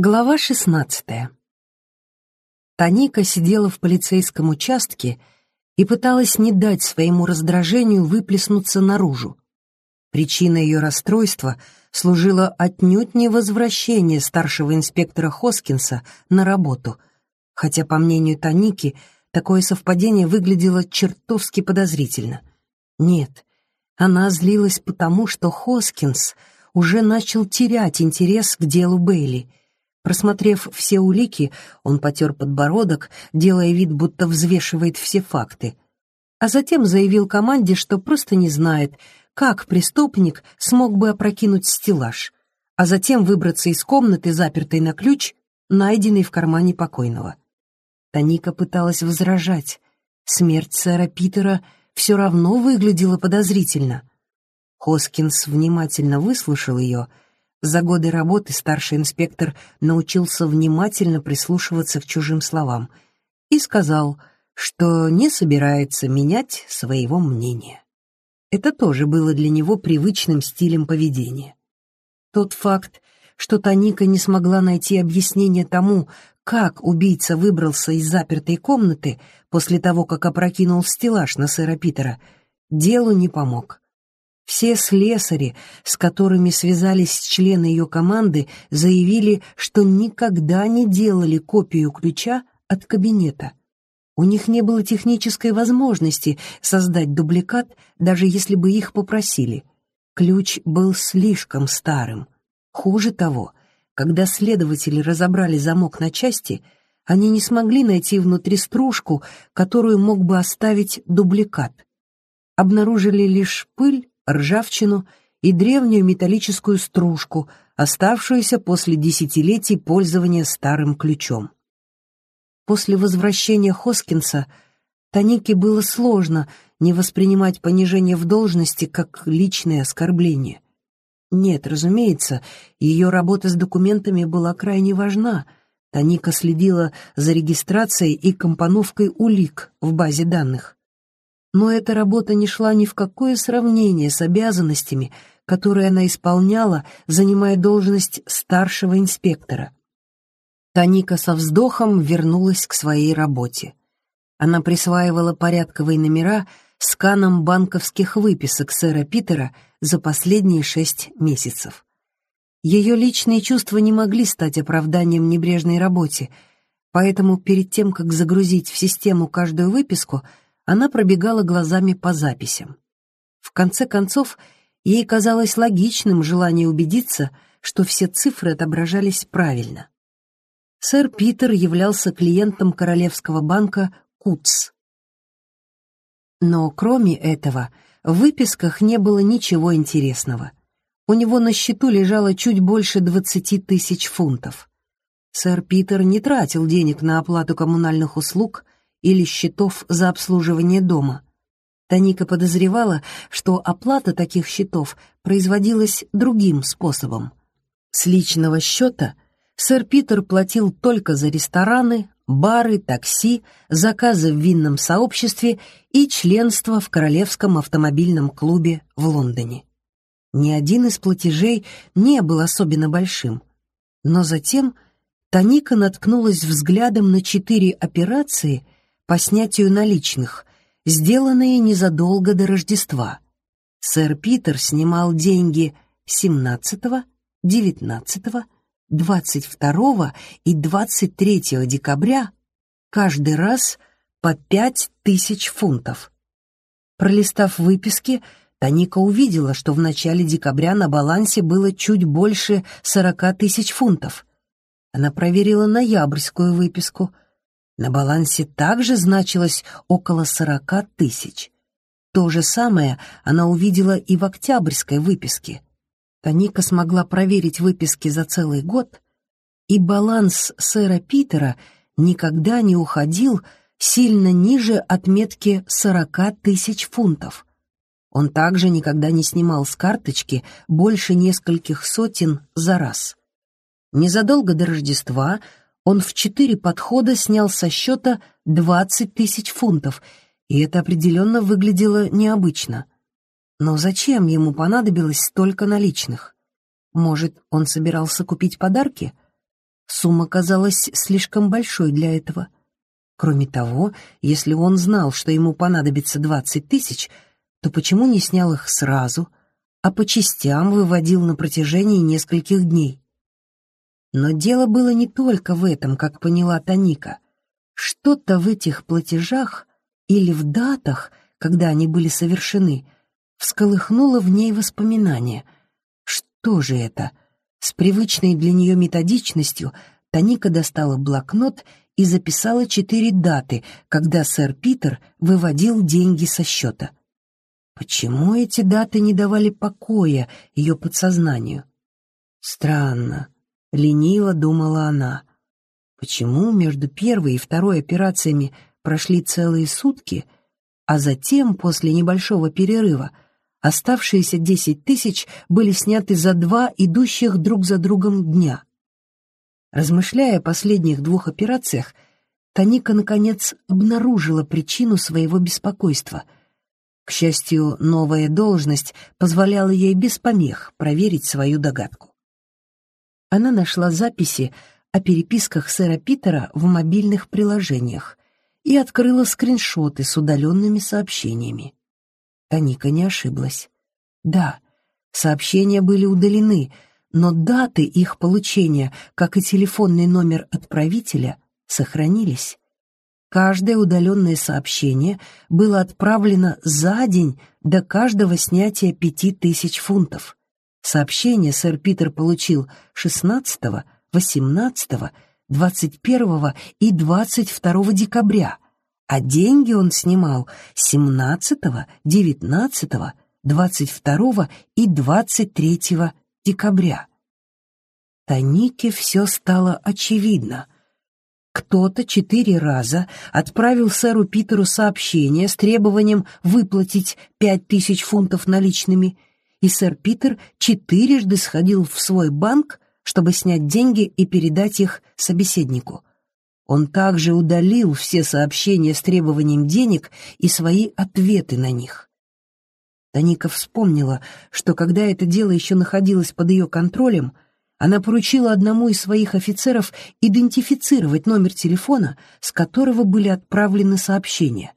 Глава шестнадцатая. Таника сидела в полицейском участке и пыталась не дать своему раздражению выплеснуться наружу. Причиной ее расстройства служило отнюдь не возвращение старшего инспектора Хоскинса на работу, хотя, по мнению Таники, такое совпадение выглядело чертовски подозрительно. Нет, она злилась потому, что Хоскинс уже начал терять интерес к делу Бейли — Просмотрев все улики, он потер подбородок, делая вид, будто взвешивает все факты. А затем заявил команде, что просто не знает, как преступник смог бы опрокинуть стеллаж, а затем выбраться из комнаты, запертой на ключ, найденной в кармане покойного. Таника пыталась возражать. Смерть сэра Питера все равно выглядела подозрительно. Хоскинс внимательно выслушал ее — за годы работы старший инспектор научился внимательно прислушиваться к чужим словам и сказал, что не собирается менять своего мнения. Это тоже было для него привычным стилем поведения. Тот факт, что Таника не смогла найти объяснение тому, как убийца выбрался из запертой комнаты после того, как опрокинул стеллаж на сэра Питера, делу не помог. Все слесари, с которыми связались члены ее команды, заявили, что никогда не делали копию ключа от кабинета. У них не было технической возможности создать дубликат, даже если бы их попросили. Ключ был слишком старым. Хуже того, когда следователи разобрали замок на части, они не смогли найти внутри стружку, которую мог бы оставить дубликат. Обнаружили лишь пыль ржавчину и древнюю металлическую стружку, оставшуюся после десятилетий пользования старым ключом. После возвращения Хоскинса Танике было сложно не воспринимать понижение в должности как личное оскорбление. Нет, разумеется, ее работа с документами была крайне важна. Таника следила за регистрацией и компоновкой улик в базе данных но эта работа не шла ни в какое сравнение с обязанностями, которые она исполняла, занимая должность старшего инспектора. Таника со вздохом вернулась к своей работе. Она присваивала порядковые номера сканом банковских выписок сэра Питера за последние шесть месяцев. Ее личные чувства не могли стать оправданием небрежной работе, поэтому перед тем, как загрузить в систему каждую выписку — она пробегала глазами по записям. В конце концов, ей казалось логичным желание убедиться, что все цифры отображались правильно. Сэр Питер являлся клиентом Королевского банка «Кутс». Но кроме этого, в выписках не было ничего интересного. У него на счету лежало чуть больше двадцати тысяч фунтов. Сэр Питер не тратил денег на оплату коммунальных услуг — или счетов за обслуживание дома. Таника подозревала, что оплата таких счетов производилась другим способом. С личного счета сэр Питер платил только за рестораны, бары, такси, заказы в винном сообществе и членство в Королевском автомобильном клубе в Лондоне. Ни один из платежей не был особенно большим. Но затем Таника наткнулась взглядом на четыре операции — по снятию наличных, сделанные незадолго до Рождества. Сэр Питер снимал деньги 17, 19, 22 и 23 декабря каждый раз по 5 тысяч фунтов. Пролистав выписки, Таника увидела, что в начале декабря на балансе было чуть больше 40 тысяч фунтов. Она проверила ноябрьскую выписку — на балансе также значилось около сорока тысяч. То же самое она увидела и в октябрьской выписке. Таника смогла проверить выписки за целый год, и баланс сэра Питера никогда не уходил сильно ниже отметки сорока тысяч фунтов. Он также никогда не снимал с карточки больше нескольких сотен за раз. Незадолго до Рождества он в четыре подхода снял со счета двадцать тысяч фунтов, и это определенно выглядело необычно. Но зачем ему понадобилось столько наличных? Может, он собирался купить подарки? Сумма казалась слишком большой для этого. Кроме того, если он знал, что ему понадобится двадцать тысяч, то почему не снял их сразу, а по частям выводил на протяжении нескольких дней? Но дело было не только в этом, как поняла Таника. Что-то в этих платежах или в датах, когда они были совершены, всколыхнуло в ней воспоминания. Что же это? С привычной для нее методичностью Таника достала блокнот и записала четыре даты, когда сэр Питер выводил деньги со счета. Почему эти даты не давали покоя ее подсознанию? Странно, лениво думала она. Почему между первой и второй операциями прошли целые сутки, а затем, после небольшого перерыва, оставшиеся десять тысяч были сняты за два идущих друг за другом дня? Размышляя о последних двух операциях, Таника, наконец, обнаружила причину своего беспокойства. К счастью, новая должность позволяла ей без помех проверить свою догадку. Она нашла записи о переписках сэра Питера в мобильных приложениях и открыла скриншоты с удаленными сообщениями. Таника не ошиблась. Да, сообщения были удалены, но даты их получения, как и телефонный номер отправителя, сохранились. Каждое удаленное сообщение было отправлено за день до каждого снятия пяти тысяч фунтов. Сообщение сэр Питер получил 16, 18, 21 и 22 декабря, а деньги он снимал 17, 19, 22 и 23 декабря. Танике все стало очевидно. Кто-то четыре раза отправил сэру Питеру сообщение с требованием выплатить пять тысяч фунтов наличными, и сэр Питер четырежды сходил в свой банк, чтобы снять деньги и передать их собеседнику. Он также удалил все сообщения с требованием денег и свои ответы на них. Таника вспомнила, что когда это дело еще находилось под ее контролем, она поручила одному из своих офицеров идентифицировать номер телефона, с которого были отправлены сообщения.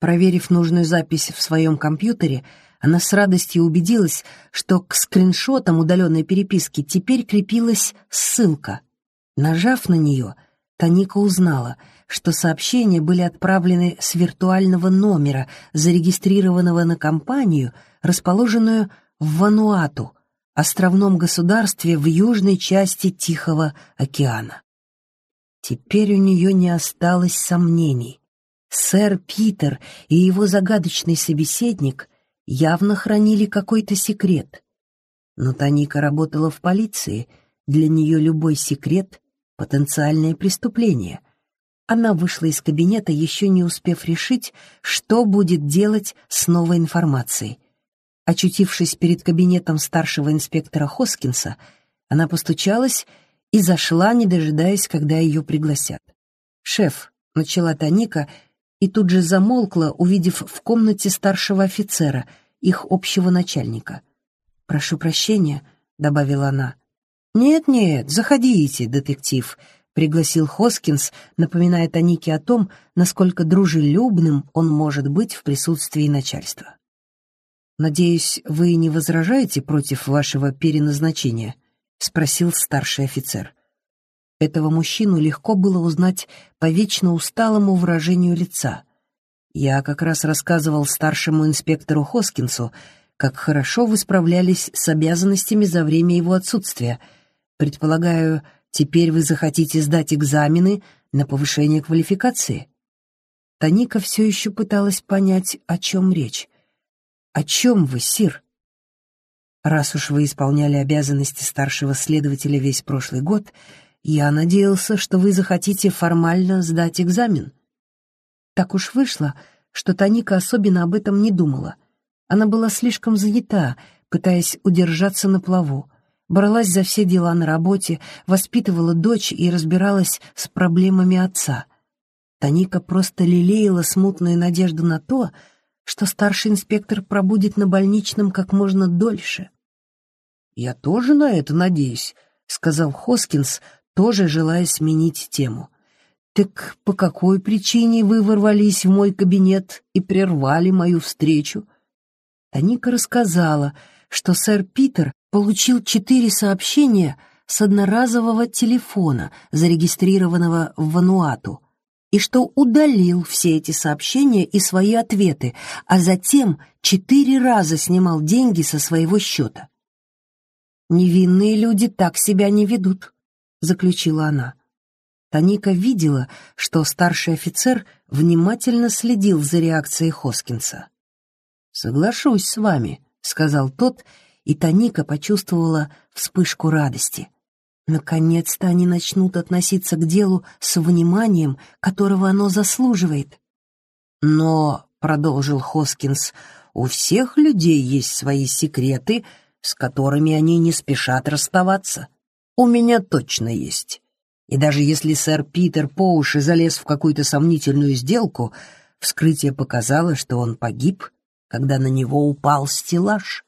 Проверив нужную запись в своем компьютере, она с радостью убедилась, что к скриншотам удаленной переписки теперь крепилась ссылка. Нажав на нее, Таника узнала — что сообщения были отправлены с виртуального номера, зарегистрированного на компанию, расположенную в Вануату, островном государстве в южной части Тихого океана. Теперь у нее не осталось сомнений. Сэр Питер и его загадочный собеседник явно хранили какой-то секрет. Но Таника работала в полиции, для нее любой секрет — потенциальное преступление — она вышла из кабинета, еще не успев решить, что будет делать с новой информацией. Очутившись перед кабинетом старшего инспектора Хоскинса, она постучалась и зашла, не дожидаясь, когда ее пригласят. «Шеф», — начала Таника, и тут же замолкла, увидев в комнате старшего офицера, их общего начальника. «Прошу прощения», — добавила она. «Нет-нет, заходите, детектив», — пригласил Хоскинс, напоминая Танике о том, насколько дружелюбным он может быть в присутствии начальства. «Надеюсь, вы не возражаете против вашего переназначения?» — спросил старший офицер. Этого мужчину легко было узнать по вечно усталому выражению лица. Я как раз рассказывал старшему инспектору Хоскинсу, как хорошо вы справлялись с обязанностями за время его отсутствия. Предполагаю, Теперь вы захотите сдать экзамены на повышение квалификации?» Таника все еще пыталась понять, о чем речь. «О чем вы, Сир?» «Раз уж вы исполняли обязанности старшего следователя весь прошлый год, я надеялся, что вы захотите формально сдать экзамен». Так уж вышло, что Таника особенно об этом не думала. Она была слишком занята, пытаясь удержаться на плаву бралась за все дела на работе, воспитывала дочь и разбиралась с проблемами отца. Таника просто лелеяла смутную надежду на то, что старший инспектор пробудет на больничном как можно дольше. «Я тоже на это надеюсь», — сказал Хоскинс тоже желая сменить тему. «Так по какой причине вы ворвались в мой кабинет и прервали мою встречу?» Таника рассказала, что сэр Питер получил четыре сообщения с одноразового телефона, зарегистрированного в Вануату, и что удалил все эти сообщения и свои ответы, а затем четыре раза снимал деньги со своего счета. «Невинные люди так себя не ведут», — заключила она. Таника видела, что старший офицер внимательно следил за реакцией Хоскинса. «Соглашусь с вами», — сказал тот, и Таника почувствовала вспышку радости. Наконец-то они начнут относиться к делу с вниманием, которого оно заслуживает. «Но», — продолжил Хоскинс, — «у всех людей есть свои секреты, с которыми они не спешат расставаться. У меня точно есть. И даже если сэр Питер по уши залез в какую-то сомнительную сделку, вскрытие показало, что он погиб, когда на него упал стеллаж.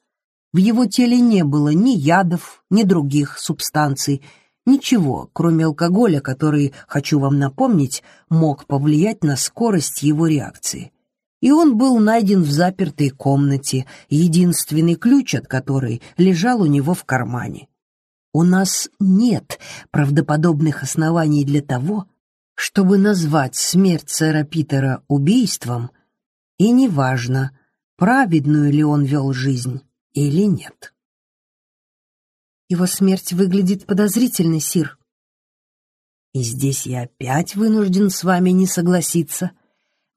В его теле не было ни ядов, ни других субстанций, ничего, кроме алкоголя, который, хочу вам напомнить, мог повлиять на скорость его реакции. И он был найден в запертой комнате, единственный ключ от которой лежал у него в кармане. У нас нет правдоподобных оснований для того, чтобы назвать смерть сэра Питера убийством, и неважно, праведную ли он вел жизнь или нет. Его смерть выглядит подозрительной, Сир. И здесь я опять вынужден с вами не согласиться.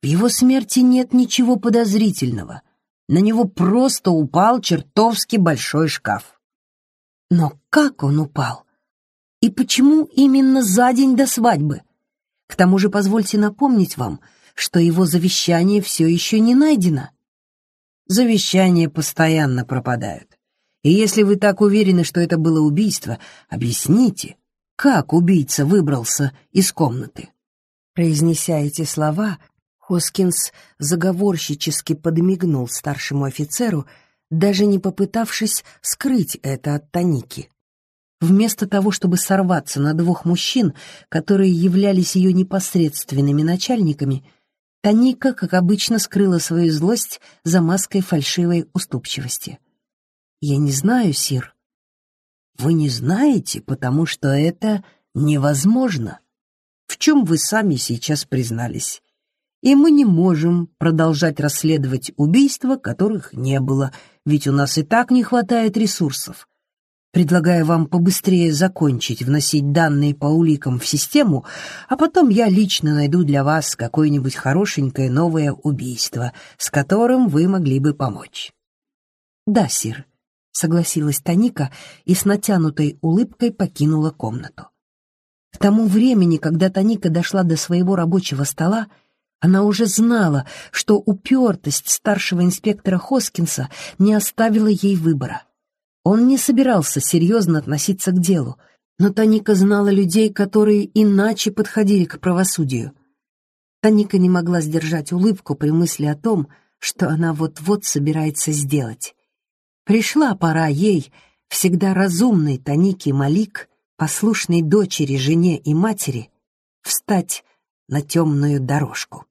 В его смерти нет ничего подозрительного. На него просто упал чертовски большой шкаф. Но как он упал? И почему именно за день до свадьбы? К тому же позвольте напомнить вам, что его завещание все еще не найдено завещания постоянно пропадают. И если вы так уверены, что это было убийство, объясните, как убийца выбрался из комнаты. Произнеся эти слова, Хоскинс заговорщически подмигнул старшему офицеру, даже не попытавшись скрыть это от Таники. Вместо того, чтобы сорваться на двух мужчин, которые являлись ее непосредственными начальниками, Таника, как обычно, скрыла свою злость за маской фальшивой уступчивости. «Я не знаю, Сир». «Вы не знаете, потому что это невозможно. В чем вы сами сейчас признались. И мы не можем продолжать расследовать убийства, которых не было, ведь у нас и так не хватает ресурсов. Предлагаю вам побыстрее закончить вносить данные по уликам в систему, а потом я лично найду для вас какое-нибудь хорошенькое новое убийство, с которым вы могли бы помочь». «Да, сир», — согласилась Таника и с натянутой улыбкой покинула комнату. К тому времени, когда Таника дошла до своего рабочего стола, она уже знала, что упертость старшего инспектора Хоскинса не оставила ей выбора. Он не собирался серьезно относиться к делу, но Таника знала людей, которые иначе подходили к правосудию. Таника не могла сдержать улыбку при мысли о том, что она вот-вот собирается сделать. Пришла пора ей, всегда разумной Танике Малик, послушной дочери, жене и матери, встать на темную дорожку.